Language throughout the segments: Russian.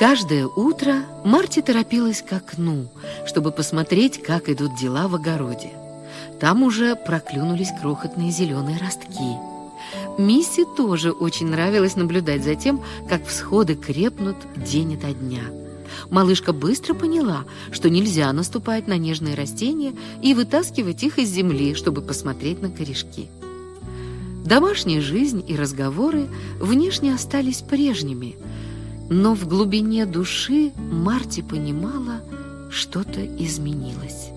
Каждое утро Марти торопилась к окну, чтобы посмотреть, как идут дела в огороде. Там уже проклюнулись крохотные зеленые ростки. Мисси тоже очень нравилось наблюдать за тем, как всходы крепнут день ото дня. Малышка быстро поняла, что нельзя наступать на нежные растения и вытаскивать их из земли, чтобы посмотреть на корешки. Домашняя жизнь и разговоры внешне остались прежними, но в глубине души Марти понимала, что-то изменилось.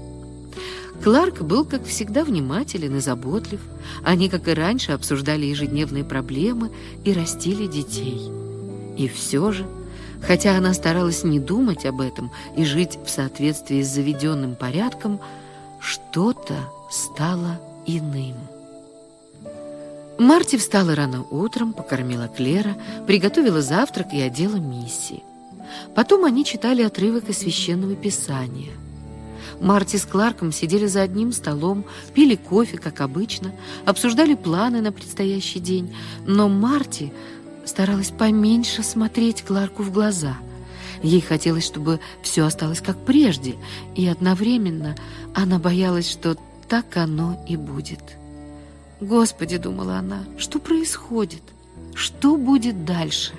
Кларк был, как всегда, внимателен и заботлив. Они, как и раньше, обсуждали ежедневные проблемы и растили детей. И все же, хотя она старалась не думать об этом и жить в соответствии с заведенным порядком, что-то стало иным. Марти встала рано утром, покормила Клера, приготовила завтрак и одела Мисси. Потом они читали отрывок из Священного Писания – Марти с Кларком сидели за одним столом, пили кофе, как обычно, обсуждали планы на предстоящий день. Но Марти старалась поменьше смотреть Кларку в глаза. Ей хотелось, чтобы все осталось как прежде, и одновременно она боялась, что так оно и будет. «Господи», — думала она, — «что происходит? Что будет дальше?»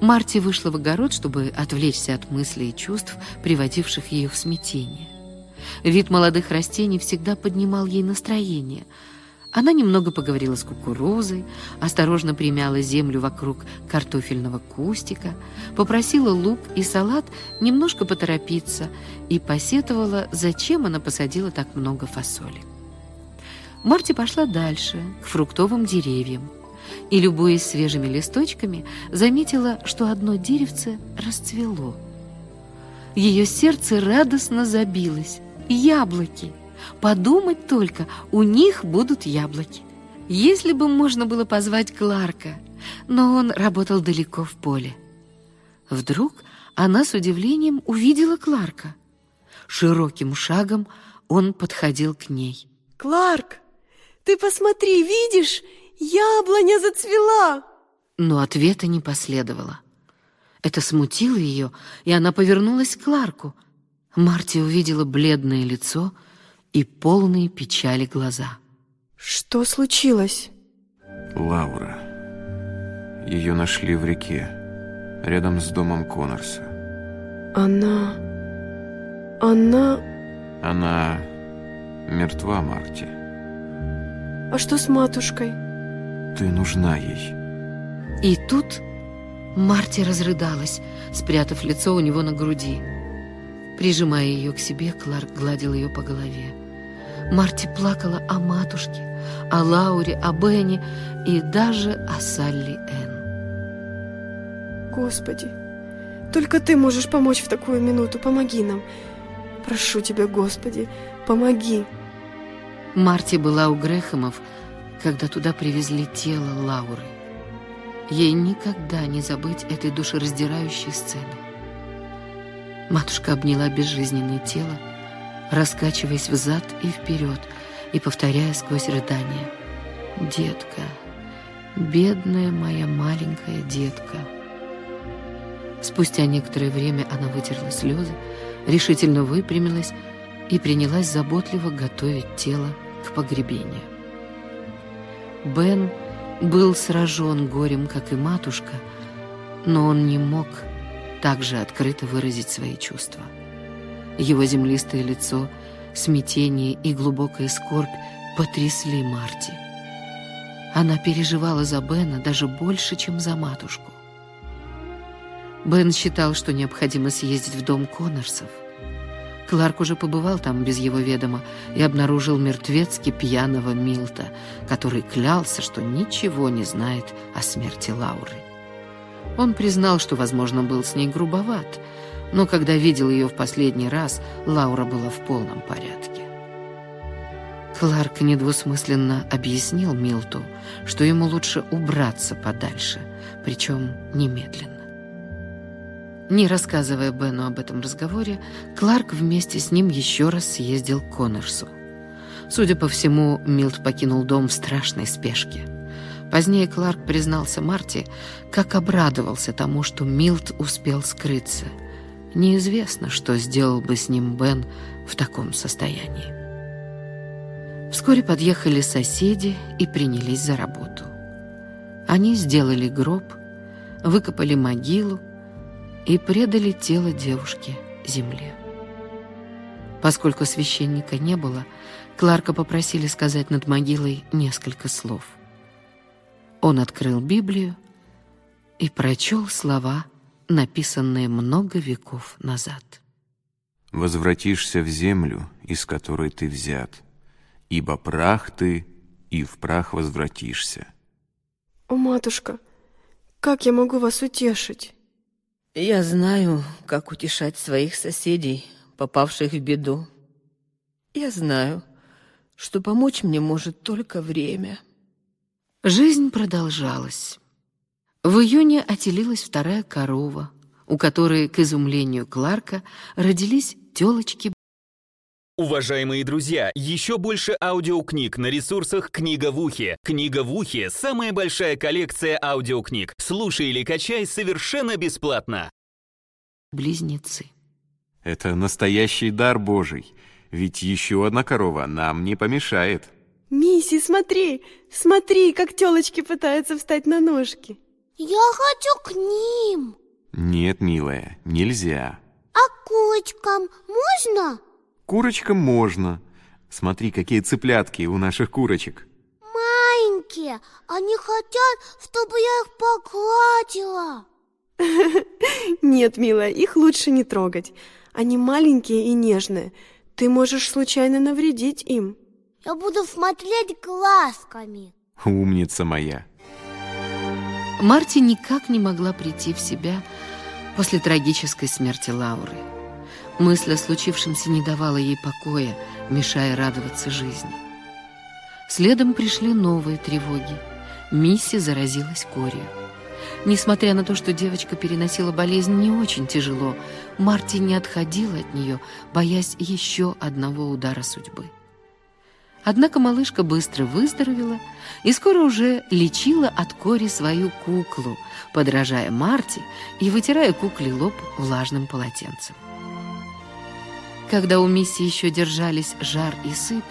Марти вышла в огород, чтобы отвлечься от мыслей и чувств, приводивших ее в смятение. Вид молодых растений всегда поднимал ей настроение. Она немного поговорила с кукурузой, осторожно примяла землю вокруг картофельного кустика, попросила лук и салат немножко поторопиться и посетовала, зачем она посадила так много фасоли. Марти пошла дальше, к фруктовым деревьям и, любуясь свежими листочками, заметила, что одно деревце расцвело. Ее сердце радостно забилось. Яблоки! Подумать только, у них будут яблоки. Если бы можно было позвать Кларка, но он работал далеко в поле. Вдруг она с удивлением увидела Кларка. Широким шагом он подходил к ней. «Кларк, ты посмотри, видишь? Яблоня зацвела!» Но ответа не последовало. Это смутило ее, и она повернулась к Кларку. Марти увидела бледное лицо и полные печали глаза. «Что случилось?» Лаура. Ее нашли в реке, рядом с домом Коннорса. Она... Она... Она мертва, Марти. А что с матушкой? Ты нужна ей. И тут Марти разрыдалась, спрятав лицо у него на груди. Прижимая ее к себе, Кларк гладил ее по голове. Марти плакала о матушке, о Лауре, о Бенни и даже о Салли Энн. Господи, только Ты можешь помочь в такую минуту. Помоги нам. Прошу Тебя, Господи, помоги. Марти была у Грехомов, когда туда привезли тело Лауры. Ей никогда не забыть этой душераздирающей сцены. Матушка обняла безжизненное тело, раскачиваясь взад и вперед и повторяя сквозь рыдания. «Детка, бедная моя маленькая детка». Спустя некоторое время она вытерла слезы, решительно выпрямилась и принялась заботливо готовить тело к погребению. Бен был сражен горем, как и матушка, но он не мог так же открыто выразить свои чувства. Его землистое лицо, смятение и глубокая скорбь потрясли Марти. Она переживала за Бена даже больше, чем за матушку. Бен считал, что необходимо съездить в дом Коннорсов. Кларк уже побывал там без его ведома и обнаружил мертвецки пьяного Милта, который клялся, что ничего не знает о смерти Лауры. Он признал, что, возможно, был с ней грубоват, но когда видел ее в последний раз, Лаура была в полном порядке. Кларк недвусмысленно объяснил Милту, что ему лучше убраться подальше, причем немедленно. Не рассказывая Бену об этом разговоре, Кларк вместе с ним еще раз съездил к Коннорсу. Судя по всему, Милт покинул дом в страшной спешке. Позднее Кларк признался Марти, как обрадовался тому, что Милт успел скрыться. Неизвестно, что сделал бы с ним Бен в таком состоянии. Вскоре подъехали соседи и принялись за работу. Они сделали гроб, выкопали могилу и предали тело девушки земле. Поскольку священника не было, Кларка попросили сказать над могилой несколько слов. Он открыл Библию и прочел слова, написанные много веков назад. «Возвратишься в землю, из которой ты взят, ибо прах ты, и в прах возвратишься». О, матушка, как я могу вас утешить? Я знаю, как утешать своих соседей, попавших в беду. Я знаю, что помочь мне может только время. Жизнь продолжалась. В июне отелилась вторая корова, у которой, к изумлению Кларка, родились телочки Уважаемые друзья, еще больше аудиокниг на ресурсах «Книга в ухе». «Книга в ухе» — самая большая коллекция аудиокниг. Слушай или качай совершенно бесплатно. близнецы. Это настоящий дар Божий, ведь еще одна корова нам не помешает. Мисси, смотри, смотри, как телочки пытаются встать на ножки. Я хочу к ним. Нет, милая, нельзя. А курочкам можно? Курочкам можно. Смотри, какие цыплятки у наших курочек. Маленькие. Они хотят, чтобы я их погладила. Нет, милая, их лучше не трогать. Они маленькие и нежные. Ты можешь случайно навредить им. Я буду смотреть глазками. Умница моя. Марти никак не могла прийти в себя после трагической смерти Лауры. Мысль о случившемся не давала ей покоя, мешая радоваться жизни. Следом пришли новые тревоги. Мисси заразилась корью. Несмотря на то, что девочка переносила болезнь не очень тяжело, Марти не отходила от нее, боясь еще одного удара судьбы. Однако малышка быстро выздоровела и скоро уже лечила от кори свою куклу, подражая Марти и вытирая кукле лоб влажным полотенцем. Когда у Мисси еще держались жар и сыпь,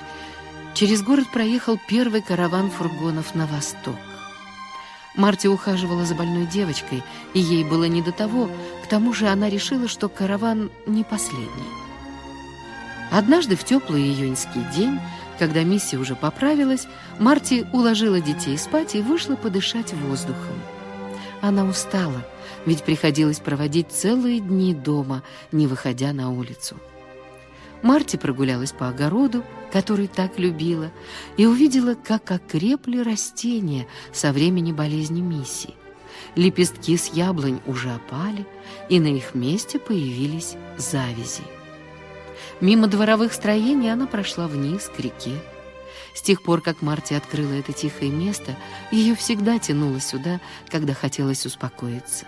через город проехал первый караван фургонов на восток. Марти ухаживала за больной девочкой, и ей было не до того, к тому же она решила, что караван не последний. Однажды в теплый июньский день, когда Мисси уже поправилась, Марти уложила детей спать и вышла подышать воздухом. Она устала, ведь приходилось проводить целые дни дома, не выходя на улицу. Марти прогулялась по огороду, который так любила, и увидела, как окрепли растения со времени болезни Мисси. Лепестки с яблонь уже опали, и на их месте появились завязи. Мимо дворовых строений она прошла вниз к реке. С тех пор, как Марти открыла это тихое место, ее всегда тянуло сюда, когда хотелось успокоиться.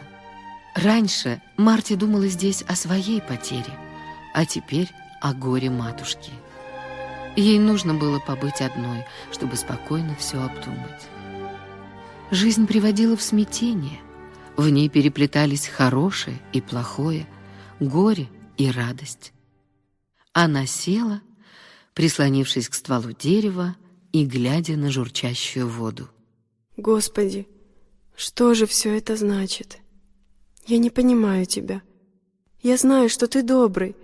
Раньше Марти думала здесь о своей потере, а теперь о горе матушки. Ей нужно было побыть одной, чтобы спокойно все обдумать. Жизнь приводила в смятение. В ней переплетались хорошее и плохое, горе и радость. Она села, прислонившись к стволу дерева и глядя на журчащую воду. Господи, что же все это значит? Я не понимаю тебя. Я знаю, что ты добрый,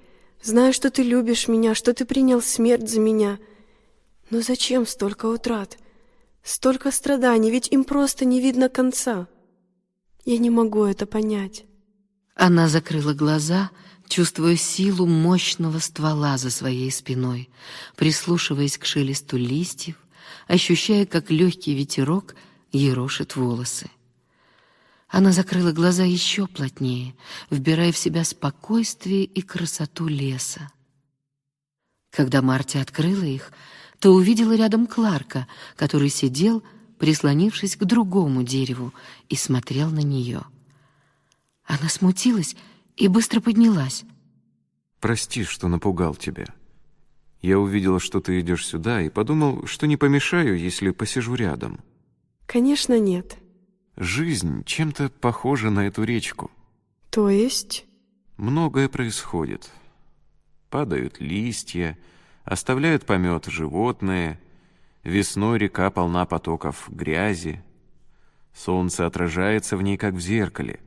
Знаю, что ты любишь меня, что ты принял смерть за меня. Но зачем столько утрат? Столько страданий, ведь им просто не видно конца. Я не могу это понять. Она закрыла глаза, чувствуя силу мощного ствола за своей спиной, прислушиваясь к шелесту листьев, ощущая, как легкий ветерок ерошит волосы. Она закрыла глаза еще плотнее, вбирая в себя спокойствие и красоту леса. Когда Марти открыла их, то увидела рядом Кларка, который сидел, прислонившись к другому дереву, и смотрел на нее. Она смутилась и быстро поднялась. Прости, что напугал тебя. Я увидела, что ты идешь сюда, и подумал, что не помешаю, если посижу рядом. Конечно, нет. Жизнь чем-то похожа на эту речку. То есть? Многое происходит. Падают листья, оставляют помет животные. Весной река полна потоков грязи. Солнце отражается в ней, как в зеркале.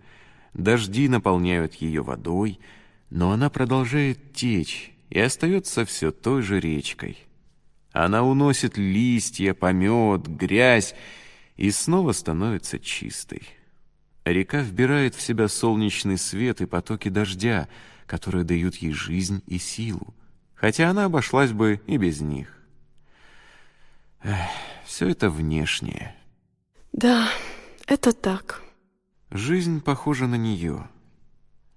Дожди наполняют ее водой, но она продолжает течь и остается все той же речкой. Она уносит листья, помет, грязь и снова становится чистой. Река вбирает в себя солнечный свет и потоки дождя, которые дают ей жизнь и силу, хотя она обошлась бы и без них. Эх, все это внешнее. Да, это так. Жизнь похожа на нее.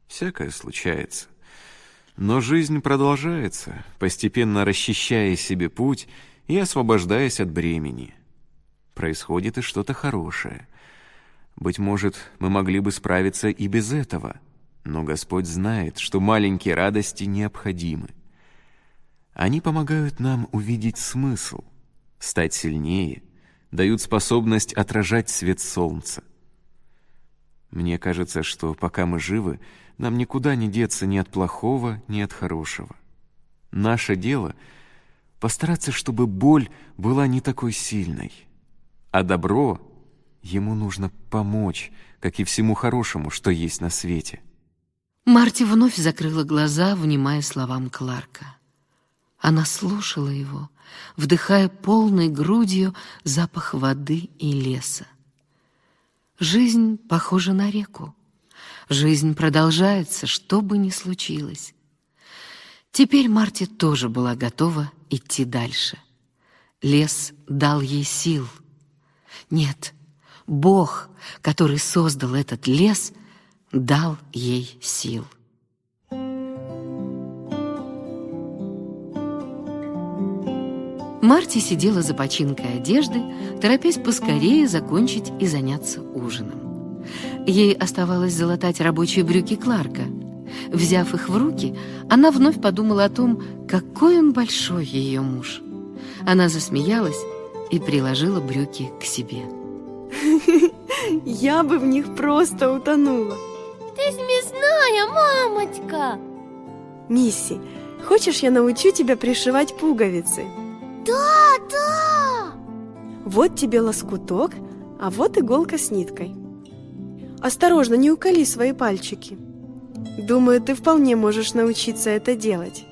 Всякое случается. Но жизнь продолжается, постепенно расчищая себе путь и освобождаясь от бремени. Происходит и что-то хорошее. Быть может, мы могли бы справиться и без этого, но Господь знает, что маленькие радости необходимы. Они помогают нам увидеть смысл, стать сильнее, дают способность отражать свет солнца. Мне кажется, что пока мы живы, нам никуда не деться ни от плохого, ни от хорошего. Наше дело — постараться, чтобы боль была не такой сильной, а добро ему нужно помочь, как и всему хорошему, что есть на свете. Марти вновь закрыла глаза, внимая словам Кларка. Она слушала его, вдыхая полной грудью запах воды и леса. Жизнь похожа на реку. Жизнь продолжается, что бы ни случилось. Теперь Марти тоже была готова идти дальше. Лес дал ей сил. Нет, Бог, который создал этот лес, дал ей сил. Марти сидела за починкой одежды, торопясь поскорее закончить и заняться ужином. Ей оставалось залатать рабочие брюки Кларка. Взяв их в руки, она вновь подумала о том, какой он большой ее муж. Она засмеялась и приложила брюки к себе. Я бы в них просто утонула. Ты смешная, мамочка! Мисси, хочешь, я научу тебя пришивать пуговицы? Да, да! Вот тебе лоскуток, а вот иголка с ниткой. Осторожно, не уколи свои пальчики. Думаю, ты вполне можешь научиться это делать.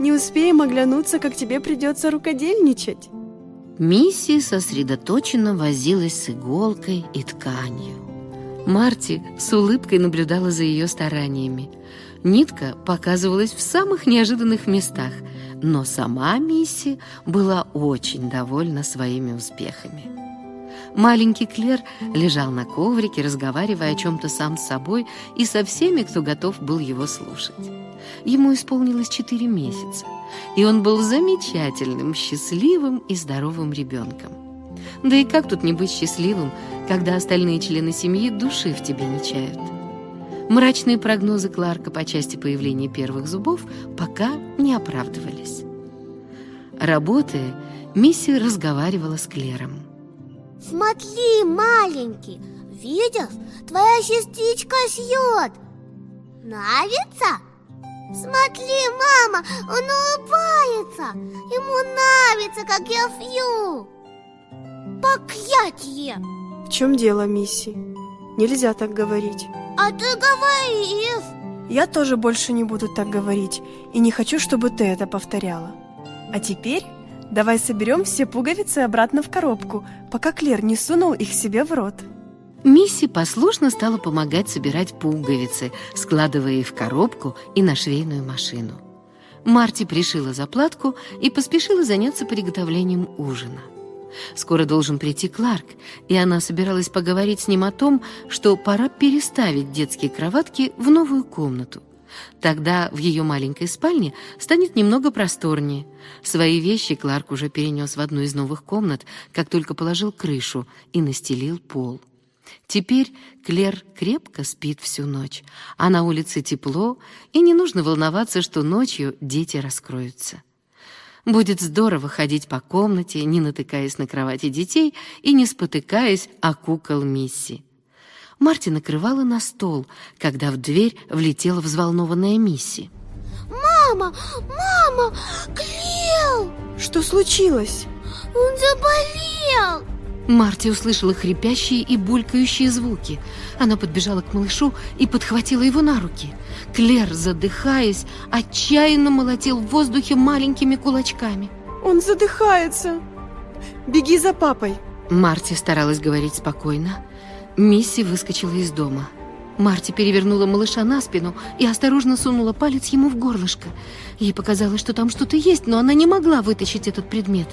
Не успеем оглянуться, как тебе придется рукодельничать. Мисси сосредоточенно возилась с иголкой и тканью. Марти с улыбкой наблюдала за ее стараниями. Нитка показывалась в самых неожиданных местах, но сама Мисси была очень довольна своими успехами. Маленький Клер лежал на коврике, разговаривая о чем-то сам с собой и со всеми, кто готов был его слушать. Ему исполнилось четыре месяца, и он был замечательным, счастливым и здоровым ребенком. Да и как тут не быть счастливым, когда остальные члены семьи души в тебе не чают? Мрачные прогнозы Кларка по части появления первых зубов пока не оправдывались. Работая, Мисси разговаривала с Клером. Смотри, маленький, видишь, твоя сестричка шьет. Нравится? Смотри, мама, он улыбается. Ему нравится, как я шью. Проклятие! В чем дело, Мисси? Нельзя так говорить. А ты говоришь. Я тоже больше не буду так говорить, и не хочу, чтобы ты это повторяла. А теперь давай соберем все пуговицы обратно в коробку, пока Клер не сунул их себе в рот. Мисси послушно стала помогать собирать пуговицы, складывая их в коробку и на швейную машину. Марти пришила заплатку и поспешила заняться приготовлением ужина. Скоро должен прийти Кларк, и она собиралась поговорить с ним о том, что пора переставить детские кроватки в новую комнату. Тогда в ее маленькой спальне станет немного просторнее. Свои вещи Кларк уже перенес в одну из новых комнат, как только положил крышу и настелил пол. Теперь Клер крепко спит всю ночь, а на улице тепло, и не нужно волноваться, что ночью дети раскроются. Будет здорово ходить по комнате, не натыкаясь на кровати детей и не спотыкаясь о кукол Мисси. Марти накрывала на стол, когда в дверь влетела взволнованная Мисси. Мама, мама, Клео! Что случилось? Он заболел! Марти услышала хрипящие и булькающие звуки. Она подбежала к малышу и подхватила его на руки. Клер, задыхаясь, отчаянно молотил в воздухе маленькими кулачками. Он задыхается. Беги за папой. Марти старалась говорить спокойно. Мисси выскочила из дома. Марти перевернула малыша на спину и осторожно сунула палец ему в горлышко. Ей показалось, что там что-то есть, но она не могла вытащить этот предмет.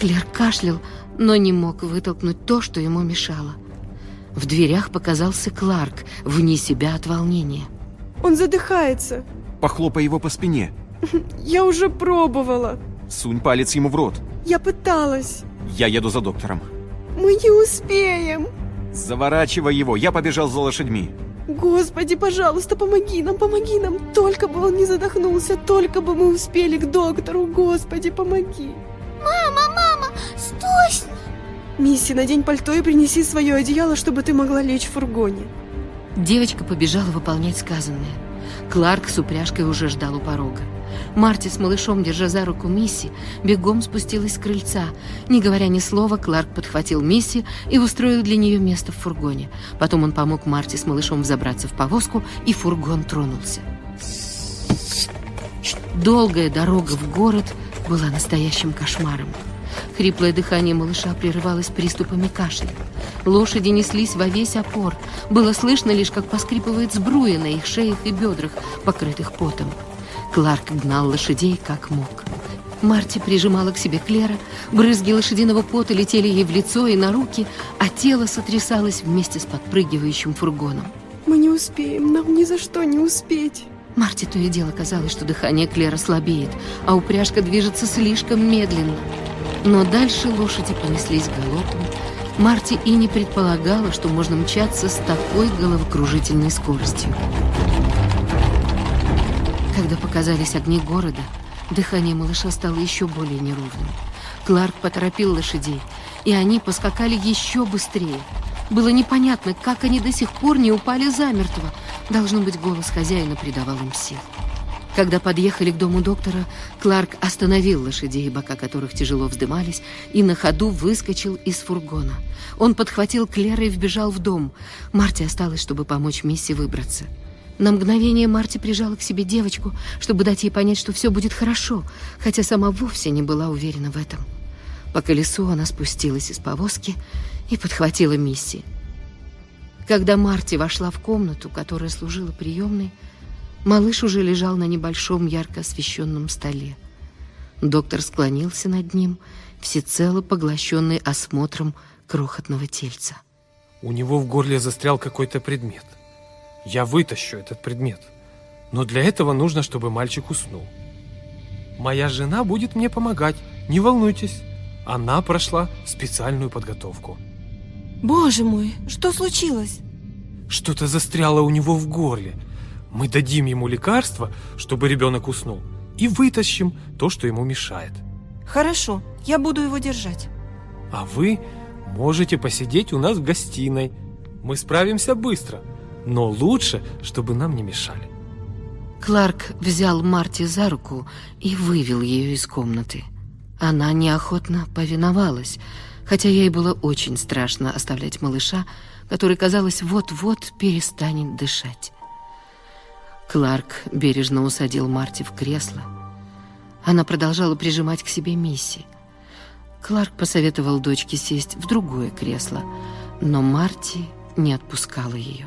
Клер кашлял, но не мог вытолкнуть то, что ему мешало. В дверях показался Кларк, вне себя от волнения. Он задыхается. Похлопай его по спине. Я уже пробовала. Сунь палец ему в рот. Я пыталась. Я еду за доктором. Мы не успеем. Заворачивай его, я побежал за лошадьми. Господи, пожалуйста, помоги нам, помоги нам. Только бы он не задохнулся, только бы мы успели к доктору. Господи, помоги. Мама, мама, стой! с- Мисси, надень пальто и принеси свое одеяло, чтобы ты могла лечь в фургоне. Девочка побежала выполнять сказанное. Кларк с упряжкой уже ждал у порога. Марти с малышом, держа за руку Мисси, бегом спустилась с крыльца. Не говоря ни слова, Кларк подхватил Мисси и устроил для нее место в фургоне. Потом он помог Марти с малышом взобраться в повозку, и фургон тронулся. Долгая дорога в город была настоящим кошмаром. Хриплое дыхание малыша прерывалось приступами кашля. Лошади неслись во весь опор. Было слышно лишь, как поскрипывает сбруя на их шеях и бедрах, покрытых потом. Кларк гнал лошадей как мог. Марти прижимала к себе Клера, брызги лошадиного пота летели ей в лицо и на руки, а тело сотрясалось вместе с подпрыгивающим фургоном. Мы не успеем, нам ни за что не успеть. Марти то и дело казалось, что дыхание Клера слабеет, а упряжка движется слишком медленно. Но дальше лошади понеслись галопом. Марти и не предполагала, что можно мчаться с такой головокружительной скоростью. Когда показались огни города, дыхание малыша стало еще более неровным. Кларк поторопил лошадей, и они поскакали еще быстрее. Было непонятно, как они до сих пор не упали замертво. Должно быть, голос хозяина придавал им сил. Когда подъехали к дому доктора, Кларк остановил лошадей, бока которых тяжело вздымались, и на ходу выскочил из фургона. Он подхватил Клера и вбежал в дом. Марти осталось, чтобы помочь Мисси выбраться. На мгновение Марти прижала к себе девочку, чтобы дать ей понять, что все будет хорошо, хотя сама вовсе не была уверена в этом. По колесу она спустилась из повозки и подхватила Мисси. Когда Марти вошла в комнату, которая служила приемной, малыш уже лежал на небольшом ярко освещенном столе. Доктор склонился над ним, всецело поглощенный осмотром крохотного тельца. У него в горле застрял какой-то предмет. Я вытащу этот предмет. Но для этого нужно, чтобы мальчик уснул. Моя жена будет мне помогать, не волнуйтесь. Она прошла специальную подготовку. Боже мой, что случилось? Что-то застряло у него в горле. Мы дадим ему лекарство, чтобы ребенок уснул, и вытащим то, что ему мешает. Хорошо, я буду его держать. А вы можете посидеть у нас в гостиной. Мы справимся быстро, но лучше, чтобы нам не мешали. Кларк взял Марти за руку и вывел ее из комнаты. Она неохотно повиновалась, хотя ей было очень страшно оставлять малыша, который, казалось, вот-вот перестанет дышать. Кларк бережно усадил Марти в кресло. Она продолжала прижимать к себе Мисси. Кларк посоветовал дочке сесть в другое кресло, но Марти не отпускала ее.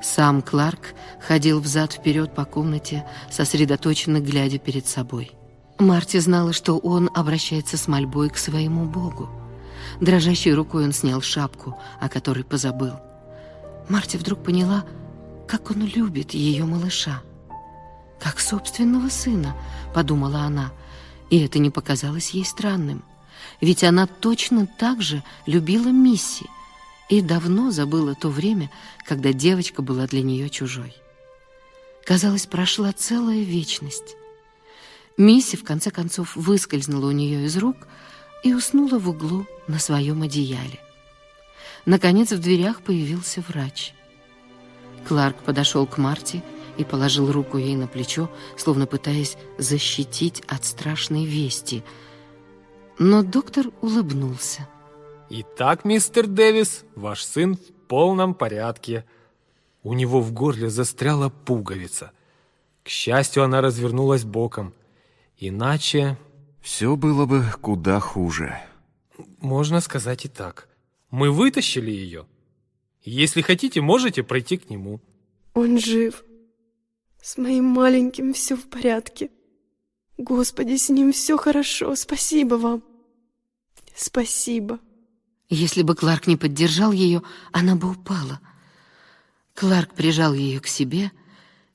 Сам Кларк ходил взад-вперед по комнате, сосредоточенно глядя перед собой. Марти знала, что он обращается с мольбой к своему Богу. Дрожащей рукой он снял шапку, о которой позабыл. Марти вдруг поняла, как он любит ее малыша. «Как собственного сына», — подумала она, и это не показалось ей странным. Ведь она точно так же любила Мисси и давно забыла то время, когда девочка была для нее чужой. Казалось, прошла целая вечность. Мисси, в конце концов, выскользнула у нее из рук и уснула в углу на своем одеяле. Наконец в дверях появился врач. Кларк подошел к Марте и положил руку ей на плечо, словно пытаясь защитить от страшной вести. Но доктор улыбнулся. Итак, мистер Дэвис, ваш сын в полном порядке. У него в горле застряла пуговица. К счастью, она развернулась боком. Иначе... Все было бы куда хуже. Можно сказать и так. Мы вытащили ее. Если хотите, можете пройти к нему. Он жив. С моим маленьким все в порядке. Господи, с ним все хорошо. Спасибо вам. Спасибо. Если бы Кларк не поддержал ее, она бы упала. Кларк прижал ее к себе,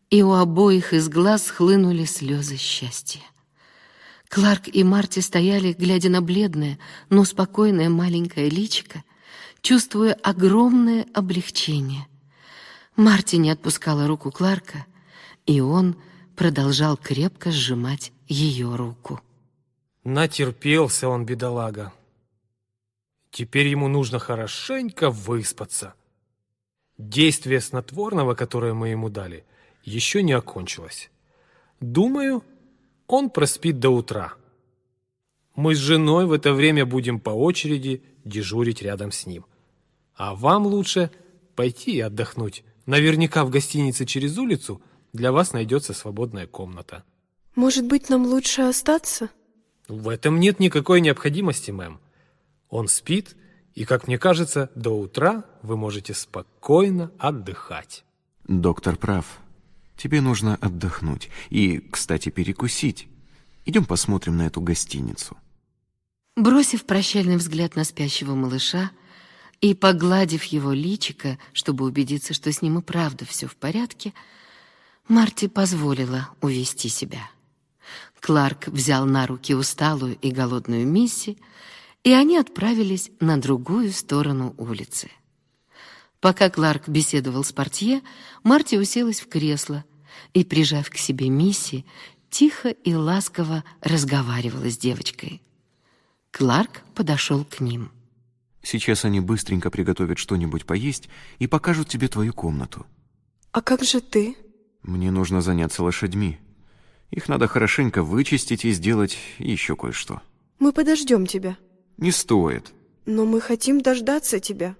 и у обоих из глаз хлынули слезы счастья. Кларк и Марти стояли, глядя на бледное, но спокойное маленькое личико, чувствуя огромное облегчение. Марти не отпускала руку Кларка, и он продолжал крепко сжимать ее руку. Натерпелся он, бедолага. Теперь ему нужно хорошенько выспаться. Действие снотворного, которое мы ему дали, еще не окончилось. Думаю, он проспит до утра. Мы с женой в это время будем по очереди дежурить рядом с ним. А вам лучше пойти и отдохнуть. Наверняка в гостинице через улицу для вас найдется свободная комната. Может быть, нам лучше остаться? В этом нет никакой необходимости, мэм. Он спит, и, как мне кажется, до утра вы можете спокойно отдыхать. Доктор прав. Тебе нужно отдохнуть. И, кстати, перекусить. Идем посмотрим на эту гостиницу. Бросив прощальный взгляд на спящего малыша и погладив его личико, чтобы убедиться, что с ним и правда все в порядке, Марти позволила увести себя. Кларк взял на руки усталую и голодную Мисси, и они отправились на другую сторону улицы. Пока Кларк беседовал с портье, Марти уселась в кресло и, прижав к себе Мисси, тихо и ласково разговаривала с девочкой. Кларк подошел к ним. Сейчас они быстренько приготовят что-нибудь поесть и покажут тебе твою комнату. А как же ты? Мне нужно заняться лошадьми. Их надо хорошенько вычистить и сделать еще кое-что. Мы подождем тебя. Не стоит. Но мы хотим дождаться тебя.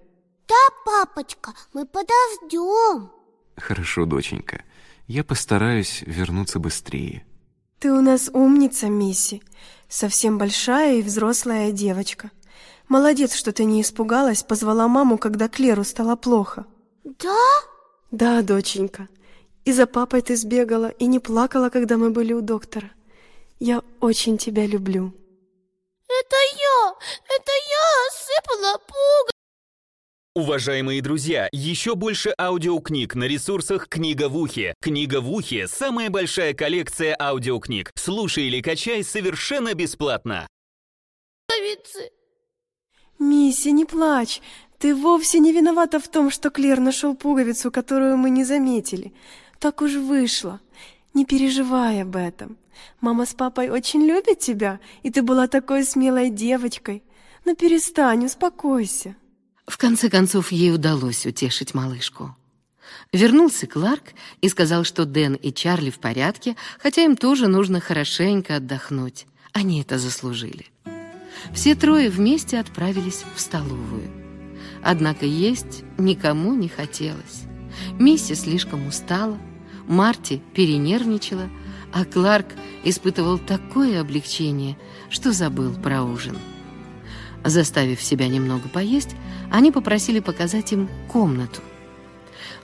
Да, папочка, мы подождем. Хорошо, доченька. Я постараюсь вернуться быстрее. Ты у нас умница, Мисси. Совсем большая и взрослая девочка. Молодец, что ты не испугалась, позвала маму, когда Клеру стало плохо. Да? Да, доченька. И за папой ты сбегала, и не плакала, когда мы были у доктора. Я очень тебя люблю. Это я! Это я осыпала пуга! Уважаемые друзья, еще больше аудиокниг на ресурсах «Книга в ухе». «Книга в ухе» — самая большая коллекция аудиокниг. Слушай или качай совершенно бесплатно. Пуговицы. Мисси, не плачь. Ты вовсе не виновата в том, что Клер нашел пуговицу, которую мы не заметили. Так уж вышло. Не переживай об этом. Мама с папой очень любят тебя, и ты была такой смелой девочкой. Но перестань, успокойся. В конце концов, ей удалось утешить малышку. Вернулся Кларк и сказал, что Дэн и Чарли в порядке, хотя им тоже нужно хорошенько отдохнуть. Они это заслужили. Все трое вместе отправились в столовую. Однако есть никому не хотелось. Мисси слишком устала, Марти перенервничала, а Кларк испытывал такое облегчение, что забыл про ужин. Заставив себя немного поесть, они попросили показать им комнату.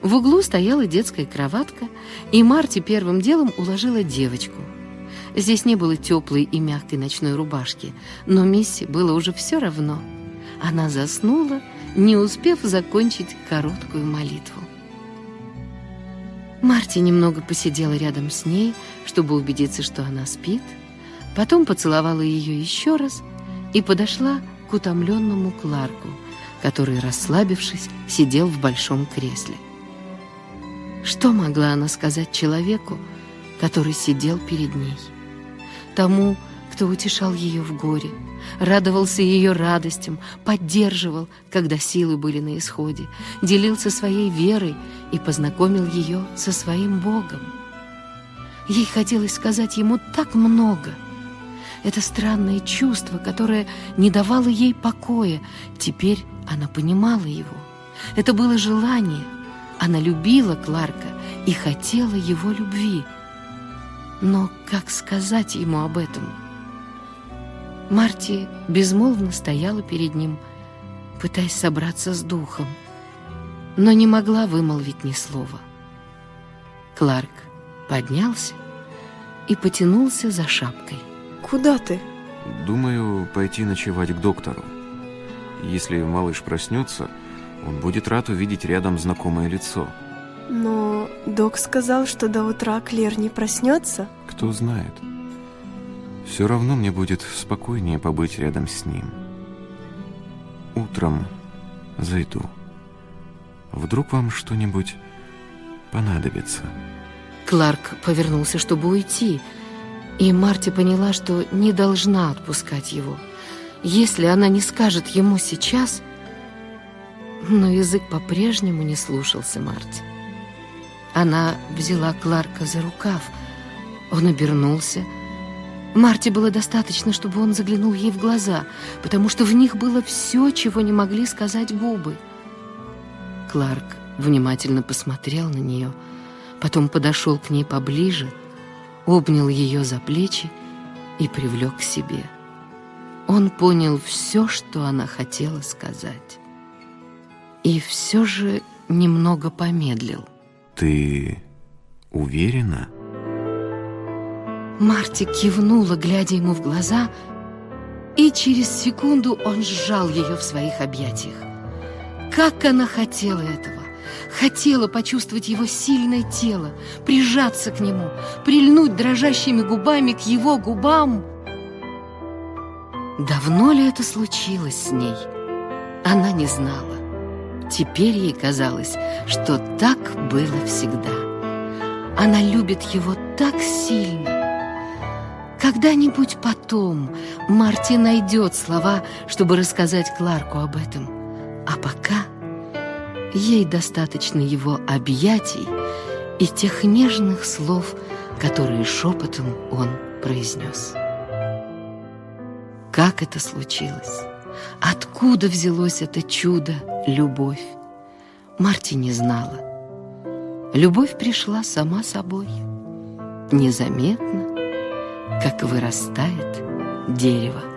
В углу стояла детская кроватка, и Марти первым делом уложила девочку. Здесь не было теплой и мягкой ночной рубашки, но Мисси было уже все равно. Она заснула, не успев закончить короткую молитву. Марти немного посидела рядом с ней, чтобы убедиться, что она спит, потом поцеловала ее еще раз и подошла к утомленному Кларку, который, расслабившись, сидел в большом кресле. Что могла она сказать человеку, который сидел перед ней? тому, кто утешал ее в горе, радовался ее радостям, поддерживал, когда силы были на исходе, делился своей верой и познакомил ее со своим Богом. Ей хотелось сказать ему так много. Это странное чувство, которое не давало ей покоя, теперь она понимала его. Это было желание. Она любила Кларка и хотела его любви. Но как сказать ему об этом? Марти безмолвно стояла перед ним, пытаясь собраться с духом, но не могла вымолвить ни слова. Кларк поднялся и потянулся за шапкой. Куда ты? Думаю, пойти ночевать к доктору. Если малыш проснется, он будет рад увидеть рядом знакомое лицо. Но док сказал, что до утра Клер не проснется. Кто знает. Все равно мне будет спокойнее побыть рядом с ним. Утром зайду. Вдруг вам что-нибудь понадобится. Кларк повернулся, чтобы уйти, и Марти поняла, что не должна отпускать его. Если она не скажет ему сейчас... Но язык по-прежнему не слушался Марти. Она взяла Кларка за рукав. Он обернулся. Марти было достаточно, чтобы он заглянул ей в глаза, потому что в них было все, чего не могли сказать губы. Кларк внимательно посмотрел на нее, потом подошел к ней поближе, обнял ее за плечи и привлек к себе. Он понял все, что она хотела сказать. И все же немного помедлил. Ты уверена? Марти кивнула, глядя ему в глаза, и через секунду он сжал ее в своих объятиях. Как она хотела этого! Хотела почувствовать его сильное тело, прижаться к нему, прильнуть дрожащими губами к его губам. Давно ли это случилось с ней? Она не знала. Теперь ей казалось, что так было всегда. Она любит его так сильно. Когда-нибудь потом Марти найдет слова, чтобы рассказать Кларку об этом. А пока ей достаточно его объятий и тех нежных слов, которые шепотом он произнес. Как это случилось? Откуда взялось это чудо, любовь? Марти не знала. Любовь пришла сама собой, незаметно, как вырастает дерево.